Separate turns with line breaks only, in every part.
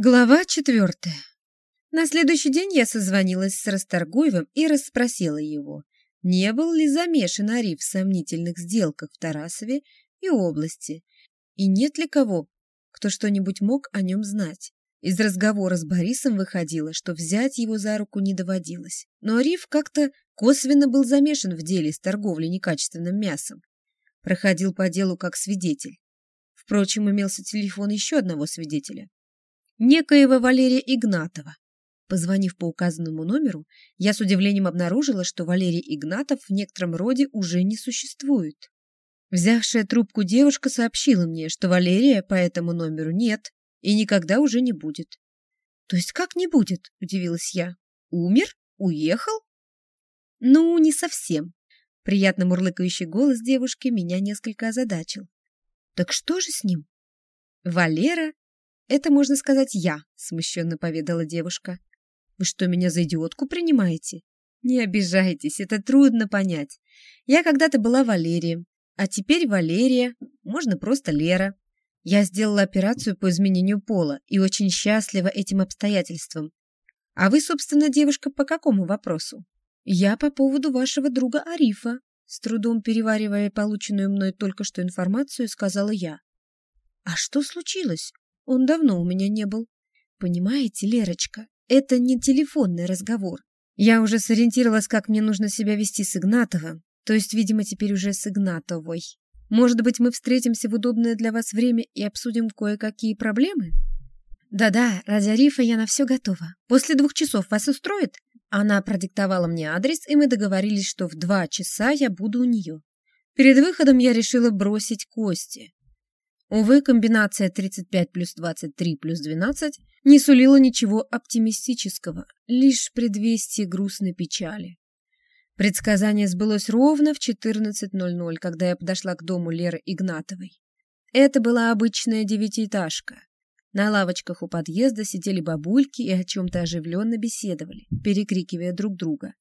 Глава четвертая. На следующий день я созвонилась с Расторгуевым и расспросила его, не был ли замешан Ариф в сомнительных сделках в Тарасове и области, и нет ли кого, кто что-нибудь мог о нем знать. Из разговора с Борисом выходило, что взять его за руку не доводилось, но Ариф как-то косвенно был замешан в деле с торговлей некачественным мясом. Проходил по делу как свидетель. Впрочем, имелся телефон еще одного свидетеля, некоего Валерия Игнатова. Позвонив по указанному номеру, я с удивлением обнаружила, что Валерий Игнатов в некотором роде уже не существует. Взявшая трубку девушка сообщила мне, что Валерия по этому номеру нет и никогда уже не будет. «То есть как не будет?» – удивилась я. «Умер? Уехал?» «Ну, не совсем». Приятно мурлыкающий голос девушки меня несколько озадачил. «Так что же с ним?» Валера «Это, можно сказать, я», — смущенно поведала девушка. «Вы что, меня за идиотку принимаете?» «Не обижайтесь, это трудно понять. Я когда-то была Валерием, а теперь Валерия, можно просто Лера. Я сделала операцию по изменению пола и очень счастлива этим обстоятельством. А вы, собственно, девушка, по какому вопросу?» «Я по поводу вашего друга Арифа», с трудом переваривая полученную мной только что информацию, сказала я. «А что случилось? Он давно у меня не был. Понимаете, Лерочка, это не телефонный разговор. Я уже сориентировалась, как мне нужно себя вести с Игнатовым, то есть, видимо, теперь уже с Игнатовой. Может быть, мы встретимся в удобное для вас время и обсудим кое-какие проблемы? Да-да, ради Арифа я на все готова. После двух часов вас устроит? Она продиктовала мне адрес, и мы договорились, что в два часа я буду у нее. Перед выходом я решила бросить кости. Увы, комбинация 35 плюс 23 плюс 12 не сулила ничего оптимистического, лишь предвестие грустной печали. Предсказание сбылось ровно в 14.00, когда я подошла к дому Леры Игнатовой. Это была обычная девятиэтажка. На лавочках у подъезда сидели бабульки и о чем-то оживленно беседовали, перекрикивая друг друга.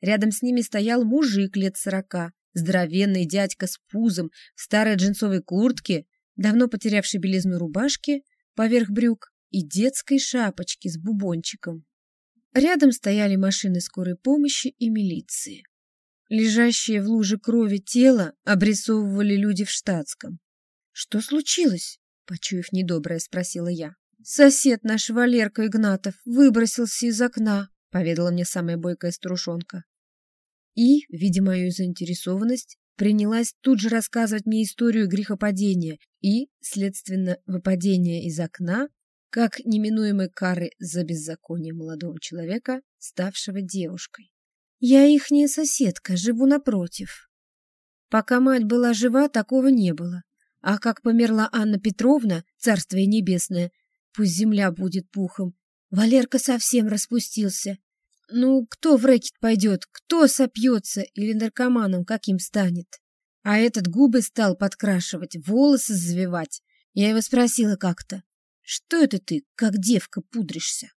Рядом с ними стоял мужик лет сорока, здоровенный дядька с пузом, в старой джинсовой куртке давно потерявшей белизну рубашки поверх брюк и детской шапочки с бубончиком. Рядом стояли машины скорой помощи и милиции. Лежащие в луже крови тело обрисовывали люди в штатском. «Что случилось?» — почуяв недоброе, спросила я. «Сосед наш Валерка Игнатов выбросился из окна», — поведала мне самая бойкая струшонка. И, видя мою заинтересованность, принялась тут же рассказывать мне историю грехопадения и, следственно, выпадения из окна, как неминуемой кары за беззаконие молодого человека, ставшего девушкой. Я ихняя соседка, живу напротив. Пока мать была жива, такого не было. А как померла Анна Петровна, царствие небесное, пусть земля будет пухом, Валерка совсем распустился. Ну, кто в рэкет пойдет, кто сопьется или наркоманом каким станет? А этот губы стал подкрашивать, волосы завивать. Я его спросила как-то, что это ты, как девка, пудришься?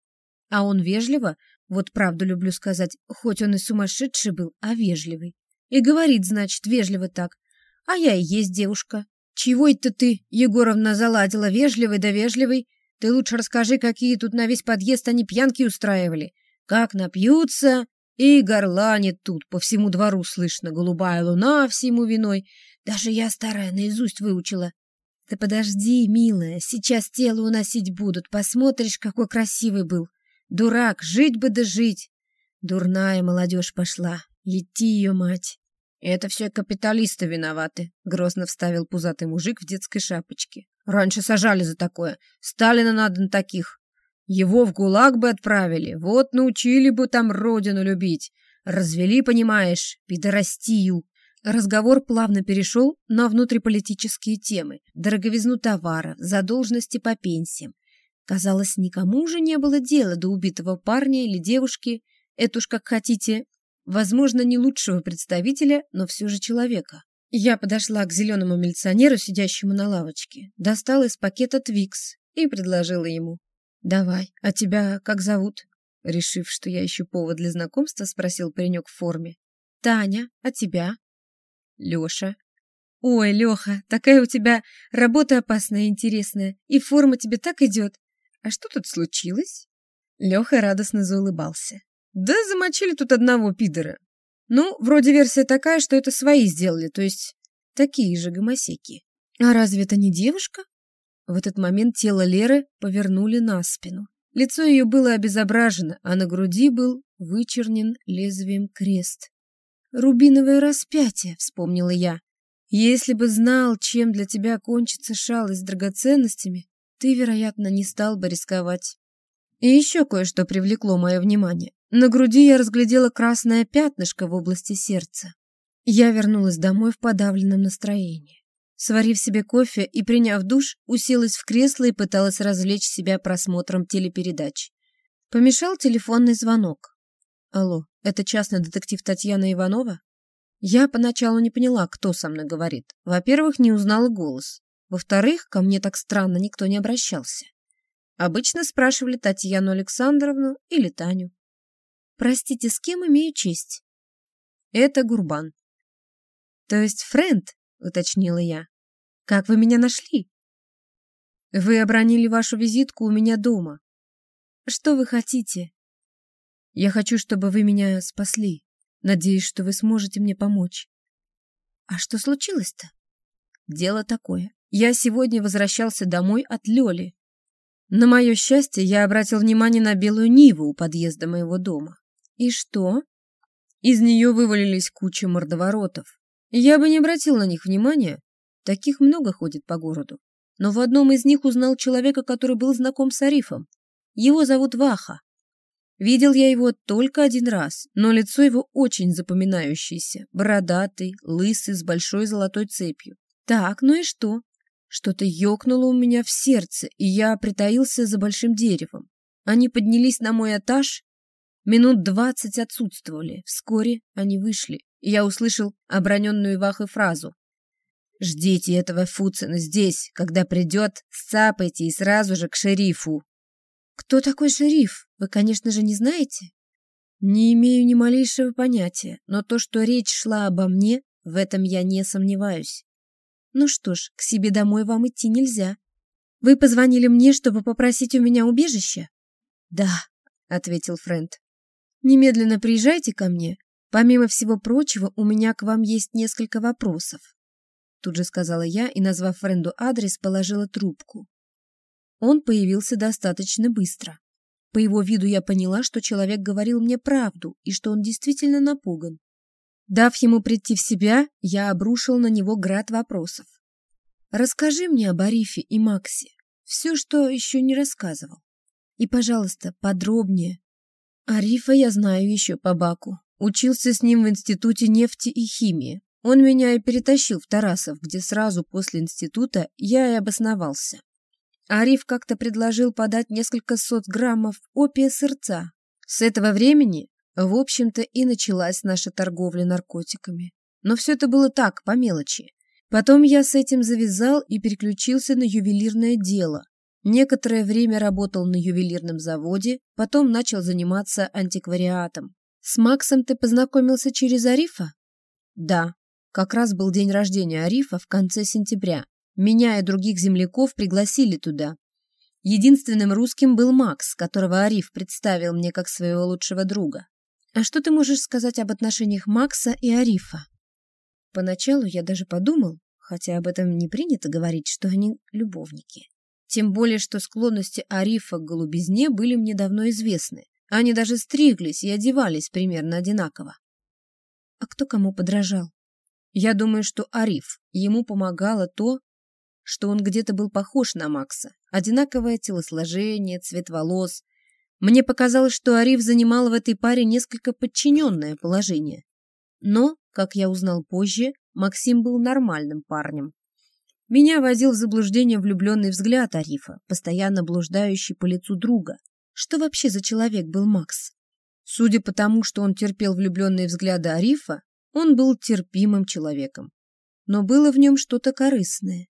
А он вежливо, вот правду люблю сказать, хоть он и сумасшедший был, а вежливый. И говорит, значит, вежливо так. А я и есть девушка. Чего это ты, Егоровна, заладила, вежливый да вежливый? Ты лучше расскажи, какие тут на весь подъезд они пьянки устраивали. Как напьются, и горланит тут, по всему двору слышно, голубая луна всему виной. Даже я старая наизусть выучила. Да подожди, милая, сейчас тело уносить будут, посмотришь, какой красивый был. Дурак, жить бы да жить. Дурная молодежь пошла, ети ее мать. «Это все капиталисты виноваты», — грозно вставил пузатый мужик в детской шапочке. «Раньше сажали за такое. Сталина надо на таких. Его в ГУЛАГ бы отправили, вот научили бы там родину любить. Развели, понимаешь, пидорастию. Разговор плавно перешел на внутриполитические темы, дороговизну товара, задолженности по пенсиям. Казалось, никому уже не было дела до убитого парня или девушки, это уж как хотите, возможно, не лучшего представителя, но все же человека. Я подошла к зеленому милиционеру, сидящему на лавочке, достала из пакета Твикс и предложила ему. «Давай. А тебя как зовут?» Решив, что я ищу повод для знакомства, спросил паренек в форме. «Таня. А тебя?» «Леша». «Ой, Леха, такая у тебя работа опасная и интересная, и форма тебе так идет. А что тут случилось? Леха радостно заулыбался. Да замочили тут одного пидора. Ну, вроде версия такая, что это свои сделали, то есть такие же гомосеки. А разве это не девушка? В этот момент тело Леры повернули на спину. Лицо ее было обезображено, а на груди был вычернен лезвием крест. «Рубиновое распятие», — вспомнила я. «Если бы знал, чем для тебя кончится шалость с драгоценностями, ты, вероятно, не стал бы рисковать». И еще кое-что привлекло мое внимание. На груди я разглядела красное пятнышко в области сердца. Я вернулась домой в подавленном настроении. Сварив себе кофе и приняв душ, уселась в кресло и пыталась развлечь себя просмотром телепередач. Помешал телефонный звонок. Алло, это частный детектив Татьяна Иванова? Я поначалу не поняла, кто со мной говорит. Во-первых, не узнала голос. Во-вторых, ко мне так странно никто не обращался. Обычно спрашивали Татьяну Александровну или Таню. Простите, с кем имею честь? Это Гурбан. То есть Френд, уточнила я. Как вы меня нашли? Вы обронили вашу визитку у меня дома. Что вы хотите? Я хочу, чтобы вы меня спасли. Надеюсь, что вы сможете мне помочь. А что случилось-то? Дело такое. Я сегодня возвращался домой от Лёли. На мое счастье, я обратил внимание на белую Ниву у подъезда моего дома. И что? Из нее вывалились куча мордоворотов. Я бы не обратил на них внимания, таких много ходит по городу. Но в одном из них узнал человека, который был знаком с Арифом. Его зовут Ваха. Видел я его только один раз, но лицо его очень запоминающееся, бородатый, лысый, с большой золотой цепью. Так, ну и что? Что-то ёкнуло у меня в сердце, и я притаился за большим деревом. Они поднялись на мой этаж Минут двадцать отсутствовали. Вскоре они вышли, я услышал оброненную Вахой фразу. «Ждите этого Фуцина здесь. Когда придет, сцапайте и сразу же к шерифу». «Кто такой шериф? Вы, конечно же, не знаете?» «Не имею ни малейшего понятия, но то, что речь шла обо мне, в этом я не сомневаюсь. Ну что ж, к себе домой вам идти нельзя. Вы позвонили мне, чтобы попросить у меня убежище?» «Да», — ответил Фрэнд. Немедленно приезжайте ко мне. Помимо всего прочего, у меня к вам есть несколько вопросов. Тут же сказала я и, назвав френду адрес, положила трубку. Он появился достаточно быстро. По его виду я поняла, что человек говорил мне правду и что он действительно напуган. Дав ему прийти в себя, я обрушил на него град вопросов. «Расскажи мне об Арифе и Максе. Все, что еще не рассказывал. И, пожалуйста, подробнее, Арифа я знаю еще по Баку. Учился с ним в Институте нефти и химии. Он меня и перетащил в Тарасов, где сразу после института я и обосновался. Ариф как-то предложил подать несколько сот граммов опия сырца. С этого времени, в общем-то, и началась наша торговля наркотиками. Но все это было так, по мелочи. Потом я с этим завязал и переключился на ювелирное дело, Некоторое время работал на ювелирном заводе, потом начал заниматься антиквариатом. С Максом ты познакомился через Арифа? Да, как раз был день рождения Арифа в конце сентября. Меня и других земляков пригласили туда. Единственным русским был Макс, которого Ариф представил мне как своего лучшего друга. А что ты можешь сказать об отношениях Макса и Арифа? Поначалу я даже подумал, хотя об этом не принято говорить, что они любовники. Тем более, что склонности Арифа к голубизне были мне давно известны. Они даже стриглись и одевались примерно одинаково. А кто кому подражал? Я думаю, что Ариф. Ему помогало то, что он где-то был похож на Макса. Одинаковое телосложение, цвет волос. Мне показалось, что Ариф занимал в этой паре несколько подчиненное положение. Но, как я узнал позже, Максим был нормальным парнем. Меня возил в заблуждение влюбленный взгляд Арифа, постоянно блуждающий по лицу друга. Что вообще за человек был Макс? Судя по тому, что он терпел влюбленные взгляды Арифа, он был терпимым человеком. Но было в нем что-то корыстное.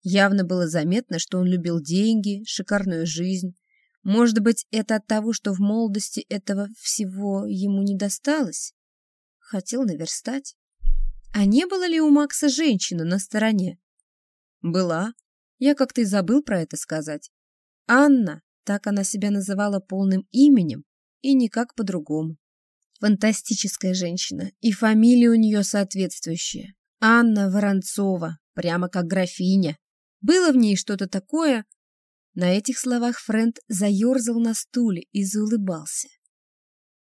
Явно было заметно, что он любил деньги, шикарную жизнь. Может быть, это от того, что в молодости этого всего ему не досталось? Хотел наверстать. А не было ли у Макса женщины на стороне? Была. Я как-то и забыл про это сказать. Анна, Так она себя называла полным именем и никак по-другому. Фантастическая женщина, и фамилия у нее соответствующая. Анна Воронцова, прямо как графиня. Было в ней что-то такое... На этих словах Фрэнд заерзал на стуле и заулыбался.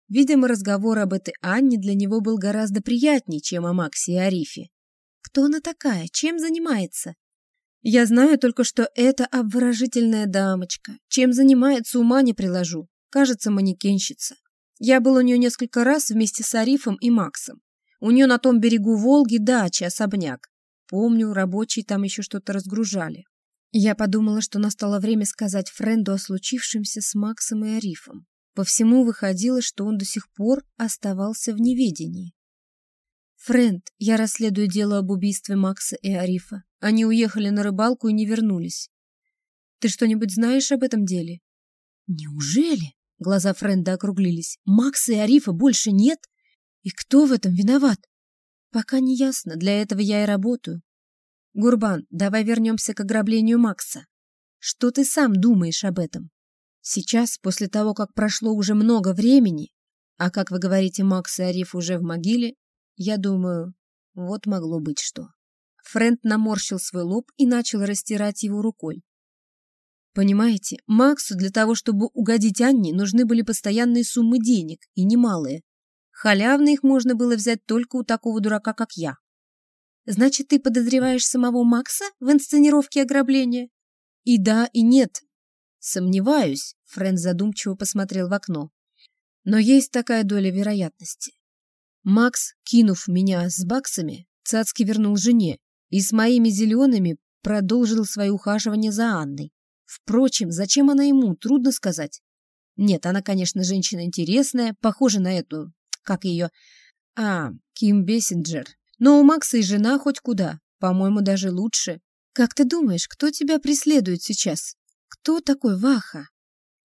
Видимо, разговор об этой Анне для него был гораздо приятнее, чем о Максе и Арифе. Кто она такая? Чем занимается? Я знаю только, что это обворожительная дамочка. Чем занимается, ума не приложу. Кажется, манекенщица. Я был у нее несколько раз вместе с Арифом и Максом. У нее на том берегу Волги дача, особняк. Помню, рабочие там еще что-то разгружали. Я подумала, что настало время сказать Френду о случившемся с Максом и Арифом. По всему выходило, что он до сих пор оставался в неведении. «Фрэнд, я расследую дело об убийстве Макса и Арифа. Они уехали на рыбалку и не вернулись. Ты что-нибудь знаешь об этом деле?» «Неужели?» — глаза Френда округлились. «Макса и Арифа больше нет? И кто в этом виноват?» «Пока не ясно. Для этого я и работаю. Гурбан, давай вернемся к ограблению Макса. Что ты сам думаешь об этом?» Сейчас, после того, как прошло уже много времени, а, как вы говорите, Макс и Ариф уже в могиле, я думаю, вот могло быть что. Фрэнд наморщил свой лоб и начал растирать его рукой. Понимаете, Максу для того, чтобы угодить Анне, нужны были постоянные суммы денег, и немалые. Халявно их можно было взять только у такого дурака, как я. Значит, ты подозреваешь самого Макса в инсценировке ограбления? И да, и нет, Сомневаюсь, Фрэнк задумчиво посмотрел в окно. Но есть такая доля вероятности. Макс, кинув меня с баксами, цацки вернул жене и с моими зелеными продолжил свое ухаживание за Анной. Впрочем, зачем она ему, трудно сказать. Нет, она, конечно, женщина интересная, похожа на эту, как ее... А, Ким Бессинджер. Но у Макса и жена хоть куда, по-моему, даже лучше. Как ты думаешь, кто тебя преследует сейчас? Кто такой Ваха?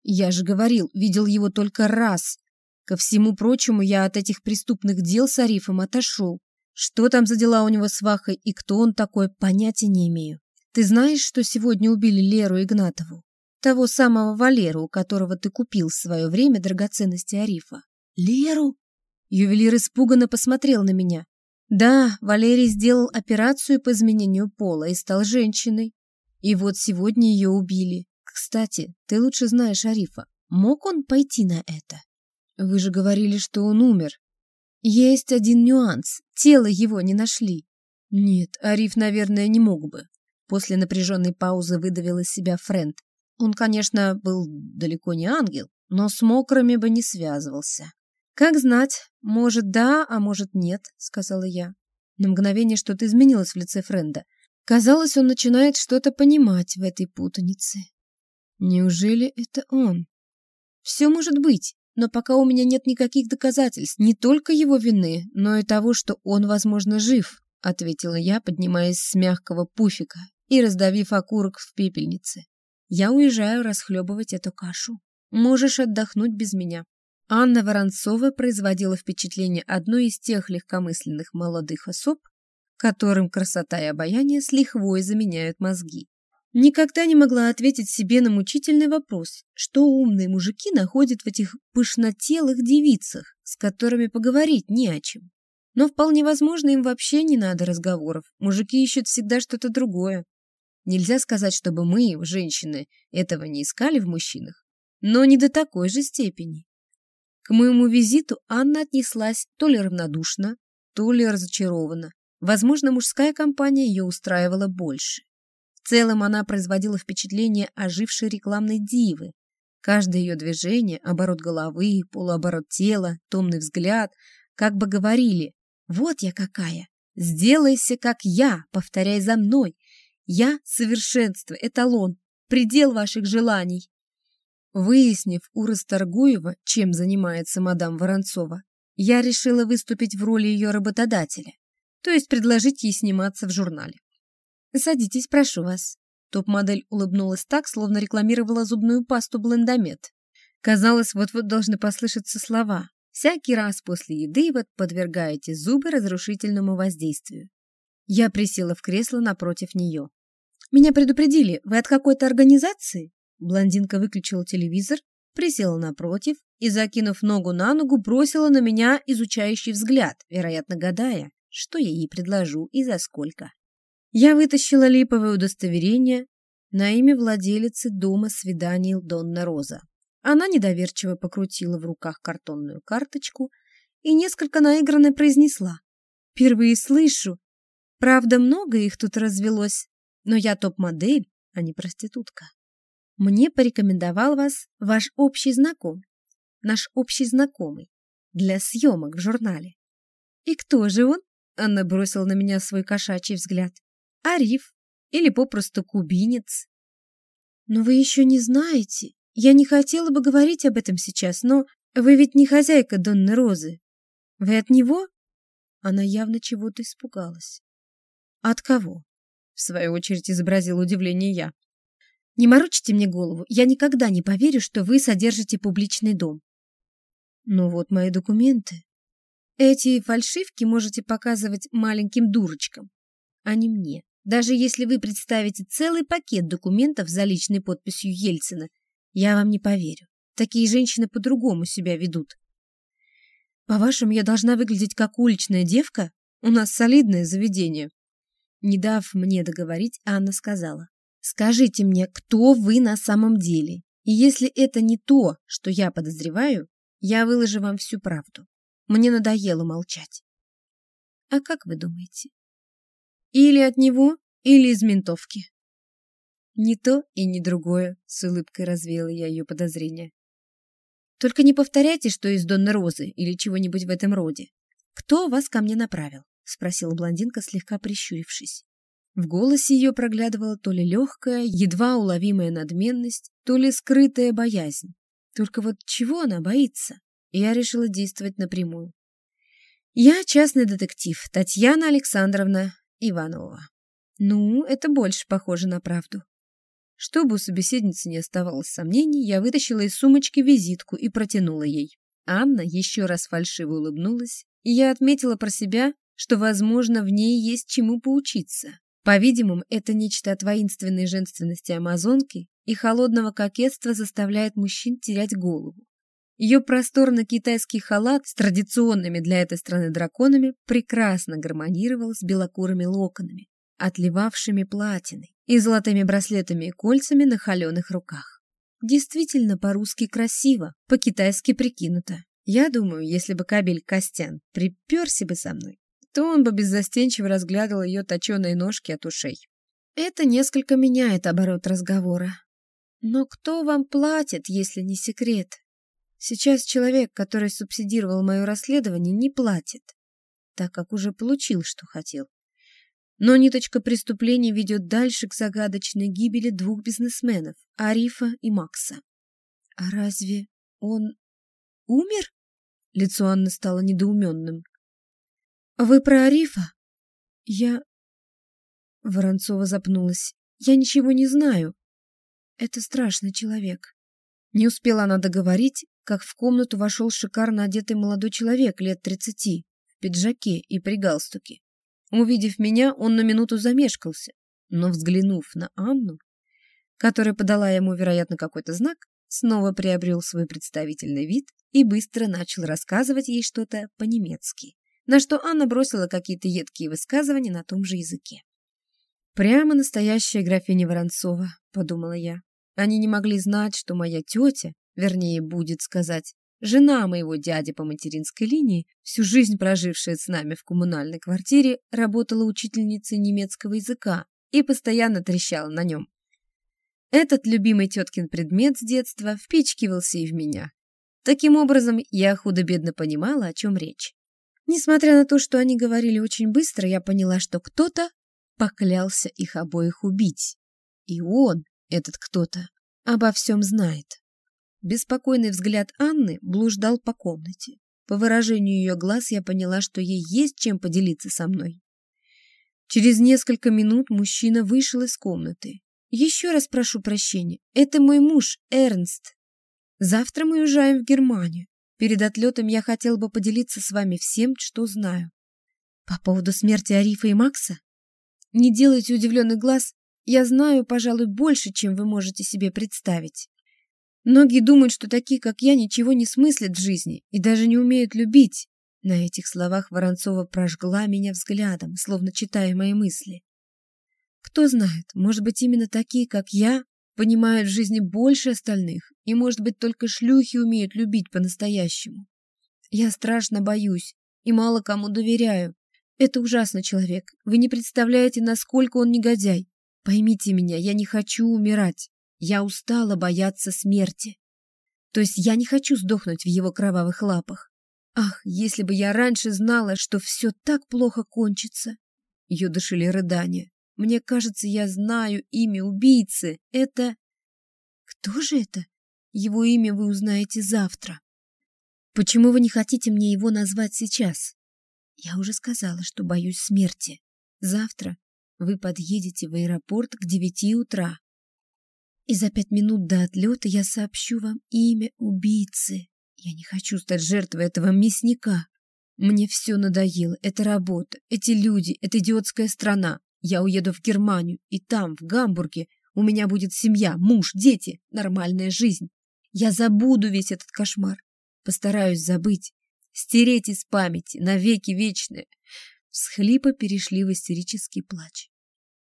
Я же говорил, видел его только раз. Ко всему прочему, я от этих преступных дел с Арифом отошел. Что там за дела у него с Вахой и кто он такой, понятия не имею. Ты знаешь, что сегодня убили Леру Игнатову? Того самого Валеру, у которого ты купил в свое время драгоценности Арифа. Леру? Ювелир испуганно посмотрел на меня. Да, Валерий сделал операцию по изменению пола и стал женщиной. И вот сегодня ее убили. Кстати, ты лучше знаешь Арифа. Мог он пойти на это? Вы же говорили, что он умер. Есть один нюанс. Тело его не нашли. Нет, Ариф, наверное, не мог бы. После напряженной паузы выдавил из себя Фрэнд. Он, конечно, был далеко не ангел, но с мокрыми бы не связывался. «Как знать, может, да, а может, нет», — сказала я. На мгновение что-то изменилось в лице Френда. Казалось, он начинает что-то понимать в этой путанице. Неужели это он? Все может быть, но пока у меня нет никаких доказательств не только его вины, но и того, что он, возможно, жив, ответила я, поднимаясь с мягкого пуфика и раздавив окурок в пепельнице. Я уезжаю расхлебывать эту кашу. Можешь отдохнуть без меня. Анна Воронцова производила впечатление одной из тех легкомысленных молодых особ, которым красота и обаяние с лихвой заменяют мозги. Никогда не могла ответить себе на мучительный вопрос, что умные мужики находят в этих пышнотелых девицах, с которыми поговорить не о чем. Но вполне возможно, им вообще не надо разговоров. Мужики ищут всегда что-то другое. Нельзя сказать, чтобы мы, женщины, этого не искали в мужчинах, но не до такой же степени. К моему визиту Анна отнеслась то ли равнодушно, то ли разочарованно. Возможно, мужская компания ее устраивала больше. В целом она производила впечатление ожившей рекламной дивы. Каждое ее движение, оборот головы, полуоборот тела, томный взгляд, как бы говорили «Вот я какая! Сделайся, как я, повторяй за мной! Я — совершенство, эталон, предел ваших желаний!» Выяснив у Расторгуева, чем занимается мадам Воронцова, я решила выступить в роли ее работодателя, то есть предложить ей сниматься в журнале. «Садитесь, прошу вас». Топ-модель улыбнулась так, словно рекламировала зубную пасту Блендомет. Казалось, вот-вот должны послышаться слова. Всякий раз после еды вы подвергаете зубы разрушительному воздействию. Я присела в кресло напротив нее. «Меня предупредили. Вы от какой-то организации?» Блондинка выключила телевизор, присела напротив и, закинув ногу на ногу, бросила на меня изучающий взгляд, вероятно, гадая, что я ей предложу и за сколько. Я вытащила липовое удостоверение на имя владелицы дома свиданий Донна Роза. Она недоверчиво покрутила в руках картонную карточку и несколько наигранно произнесла. «Впервые слышу. Правда, много их тут развелось, но я топ-модель, а не проститутка. Мне порекомендовал вас ваш общий знакомый, наш общий знакомый, для съемок в журнале. И кто же он? Она бросила на меня свой кошачий взгляд. Ариф или попросту кубинец. Но вы еще не знаете. Я не хотела бы говорить об этом сейчас, но вы ведь не хозяйка Донны Розы. Вы от него? Она явно чего-то испугалась. От кого? В свою очередь изобразил удивление я. Не морочите мне голову, я никогда не поверю, что вы содержите публичный дом. Ну вот мои документы. Эти фальшивки можете показывать маленьким дурочкам, а не мне. Даже если вы представите целый пакет документов за личной подписью Ельцина, я вам не поверю. Такие женщины по-другому себя ведут. По-вашему, я должна выглядеть как уличная девка? У нас солидное заведение. Не дав мне договорить, Анна сказала. Скажите мне, кто вы на самом деле? И если это не то, что я подозреваю, я выложу вам всю правду. Мне надоело молчать. А как вы думаете? Или от него, или из ментовки. Не то и не другое, с улыбкой развеяла я ее подозрения. Только не повторяйте, что из Донны Розы или чего-нибудь в этом роде. Кто вас ко мне направил? Спросила блондинка, слегка прищурившись. В голосе ее проглядывала то ли легкая, едва уловимая надменность, то ли скрытая боязнь. Только вот чего она боится? Я решила действовать напрямую. Я частный детектив Татьяна Александровна Иванова. Ну, это больше похоже на правду. Чтобы у собеседницы не оставалось сомнений, я вытащила из сумочки визитку и протянула ей. Анна еще раз фальшиво улыбнулась, и я отметила про себя, что, возможно, в ней есть чему поучиться. По-видимому, это нечто от воинственной женственности амазонки и холодного кокетства заставляет мужчин терять голову. Ее просторный китайский халат с традиционными для этой страны драконами прекрасно гармонировал с белокурыми локонами, отливавшими платиной и золотыми браслетами и кольцами на холеных руках. Действительно по-русски красиво, по-китайски прикинуто. Я думаю, если бы кабель Костян приперся бы со мной, то он бы беззастенчиво разглядывал ее точеные ножки от ушей. Это несколько меняет оборот разговора. Но кто вам платит, если не секрет? Сейчас человек, который субсидировал мое расследование, не платит, так как уже получил, что хотел. Но ниточка преступления ведет дальше к загадочной гибели двух бизнесменов, Арифа и Макса. А разве он умер? Лицо Анны стало недоуменным. «Вы про Арифа?» «Я...» Воронцова запнулась. «Я ничего не знаю. Это страшный человек». Не успела она договорить, как в комнату вошел шикарно одетый молодой человек лет тридцати, в пиджаке и при галстуке. Увидев меня, он на минуту замешкался, но, взглянув на Анну, которая подала ему, вероятно, какой-то знак, снова приобрел свой представительный вид и быстро начал рассказывать ей что-то по-немецки на что Анна бросила какие-то едкие высказывания на том же языке. «Прямо настоящая графиня Воронцова», — подумала я. Они не могли знать, что моя тетя, вернее, будет сказать, жена моего дяди по материнской линии, всю жизнь прожившая с нами в коммунальной квартире, работала учительницей немецкого языка и постоянно трещала на нем. Этот любимый теткин предмет с детства впечкивался и в меня. Таким образом, я худо-бедно понимала, о чем речь. Несмотря на то, что они говорили очень быстро, я поняла, что кто-то поклялся их обоих убить. И он, этот кто-то, обо всем знает. Беспокойный взгляд Анны блуждал по комнате. По выражению ее глаз я поняла, что ей есть чем поделиться со мной. Через несколько минут мужчина вышел из комнаты. «Еще раз прошу прощения. Это мой муж, Эрнст. Завтра мы уезжаем в Германию. Перед отлетом я хотел бы поделиться с вами всем, что знаю. По поводу смерти Арифа и Макса? Не делайте удивленный глаз. Я знаю, пожалуй, больше, чем вы можете себе представить. Многие думают, что такие, как я, ничего не смыслят в жизни и даже не умеют любить. На этих словах Воронцова прожгла меня взглядом, словно читая мои мысли. Кто знает, может быть, именно такие, как я, понимают в жизни больше остальных, и, может быть, только шлюхи умеют любить по-настоящему. Я страшно боюсь и мало кому доверяю. Это ужасный человек. Вы не представляете, насколько он негодяй. Поймите меня, я не хочу умирать. Я устала бояться смерти. То есть я не хочу сдохнуть в его кровавых лапах. Ах, если бы я раньше знала, что все так плохо кончится. Ее дышали рыдания. Мне кажется, я знаю имя убийцы. Это... Кто же это? Его имя вы узнаете завтра. Почему вы не хотите мне его назвать сейчас? Я уже сказала, что боюсь смерти. Завтра вы подъедете в аэропорт к девяти утра и за пять минут до отлета я сообщу вам имя убийцы. Я не хочу стать жертвой этого мясника. Мне все надоело. Это работа, эти люди, эта идиотская страна. Я уеду в Германию, и там, в Гамбурге, у меня будет семья, муж, дети, нормальная жизнь. Я забуду весь этот кошмар. Постараюсь забыть, стереть из памяти навеки вечные. Всхлипы перешли в истерический плач.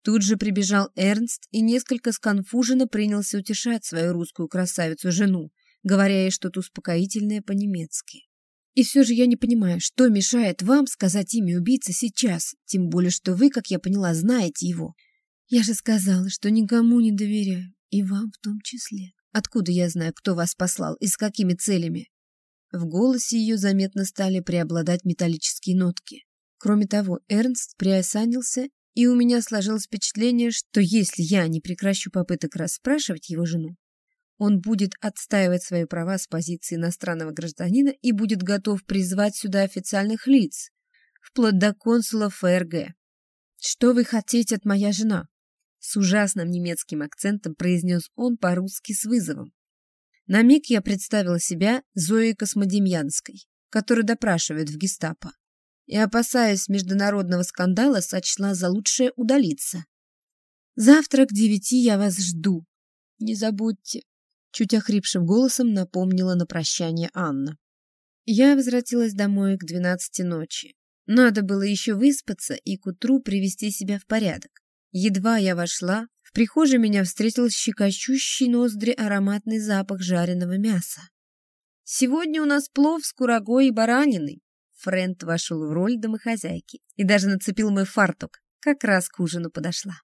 Тут же прибежал Эрнст и несколько сконфуженно принялся утешать свою русскую красавицу-жену, говоря ей что-то успокоительное по-немецки. И все же я не понимаю, что мешает вам сказать имя убийцы сейчас, тем более, что вы, как я поняла, знаете его. Я же сказала, что никому не доверяю, и вам в том числе. Откуда я знаю, кто вас послал и с какими целями? В голосе ее заметно стали преобладать металлические нотки. Кроме того, Эрнст приосанился и у меня сложилось впечатление, что если я не прекращу попыток расспрашивать его жену, он будет отстаивать свои права с позиции иностранного гражданина и будет готов призвать сюда официальных лиц, вплоть до консула ФРГ. «Что вы хотите от моя жена?» С ужасным немецким акцентом произнес он по-русски с вызовом. На миг я представила себя Зоей Космодемьянской, которую допрашивают в гестапо и, опасаясь международного скандала, сочла за лучшее удалиться. «Завтра к девяти я вас жду. Не забудьте», — чуть охрипшим голосом напомнила на прощание Анна. Я возвратилась домой к двенадцати ночи. Надо было еще выспаться и к утру привести себя в порядок. Едва я вошла, в прихожей меня встретил щекочущий ноздри ароматный запах жареного мяса. «Сегодня у нас плов с курагой и бараниной», Фрэнд вошел в роль домохозяйки и даже нацепил мой фартук. Как раз к ужину подошла.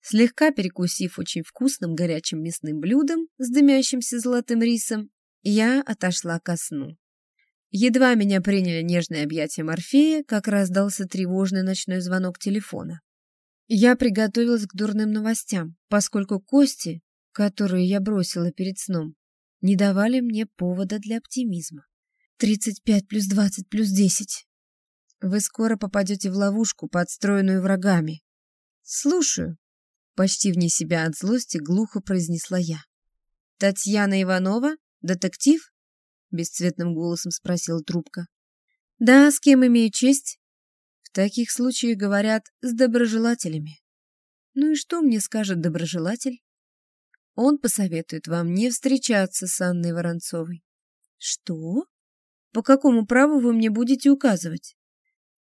Слегка перекусив очень вкусным горячим мясным блюдом с дымящимся золотым рисом, я отошла ко сну. Едва меня приняли нежное объятие Морфея, как раздался тревожный ночной звонок телефона. Я приготовилась к дурным новостям, поскольку кости, которые я бросила перед сном, не давали мне повода для оптимизма. Тридцать пять плюс двадцать плюс десять. Вы скоро попадете в ловушку, подстроенную врагами. Слушаю. Почти вне себя от злости глухо произнесла я. Татьяна Иванова? Детектив? Бесцветным голосом спросила трубка. Да, с кем имею честь? В таких случаях говорят с доброжелателями. Ну и что мне скажет доброжелатель? Он посоветует вам не встречаться с Анной Воронцовой. Что? По какому праву вы мне будете указывать?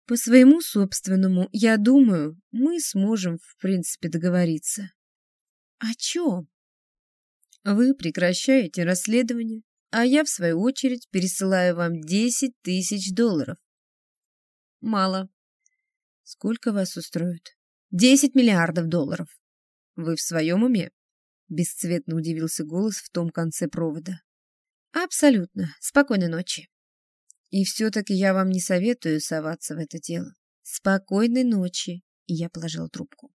По своему собственному, я думаю, мы сможем, в принципе, договориться. О чем? Вы прекращаете расследование, а я, в свою очередь, пересылаю вам 10 тысяч долларов. Мало. Сколько вас устроит? 10 миллиардов долларов. Вы в своем уме? Бесцветно удивился голос в том конце провода. Абсолютно. Спокойной ночи. И все-таки я вам не советую соваться в это дело. Спокойной ночи. И я положил трубку.